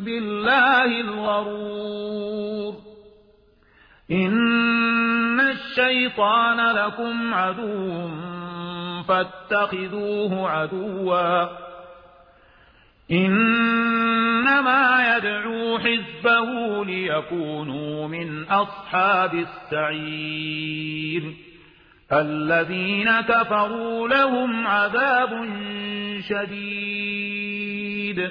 بالله الغرور إن الشيطان لكم عدو فاتخذوه عدوا إنما يدعو حزبه ليكونوا من أصحاب السعير الذين كفروا لهم عذاب شديد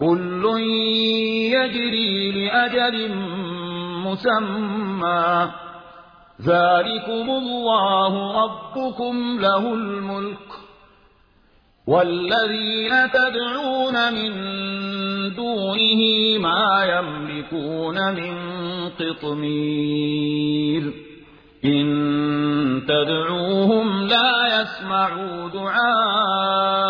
كل يجري لأجل مسمى. ذلكم الله ربكم له الملك. والذين تدعون من دونه ما يملكون من قطمير. إن تدعوهم لا يسمعوا دعاءكم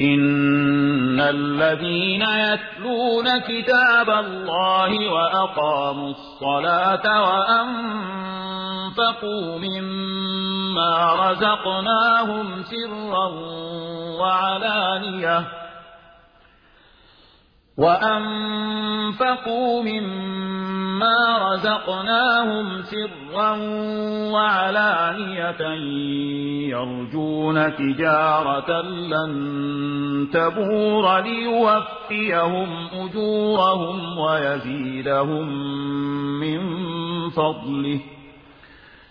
إن الذين يتلون كتاب الله وأقاموا الصلاة وأنفقوا مما رزقناهم سرا وعلانية وأنفقوا مما رزقناهم سرا وعلانية يرجون تجارة لن تبور ليوفيهم أجورهم ويزيدهم من فضله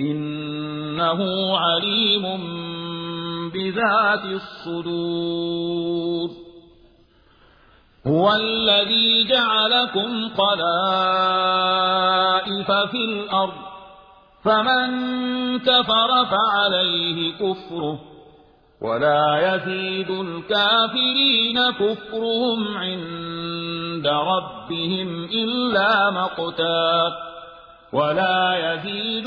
إنه عليم بذات الصدور. هو الذي جعلكم خلائف في الأرض فمن كفر فعليه كفره ولا يزيد الكافرين كفرهم عند ربهم إلا مقتا ولا يزيد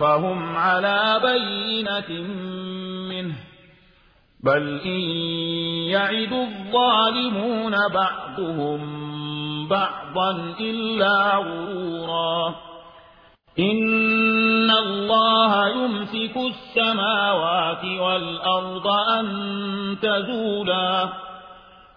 فهم على بينة منه. بل إن يعد الظالمون بعضهم بعضا إلا غرورا. إن الله يمسك السماوات والأرض أن تزولا.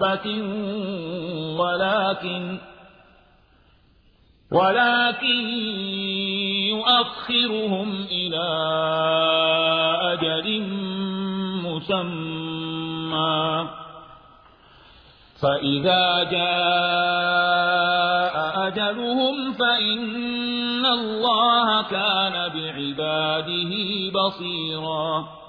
دابة ولكن ولكن يؤخرهم إلى أجل مسمى. فإذا جاء أجلهم فإن الله كان بعباده بصيراً.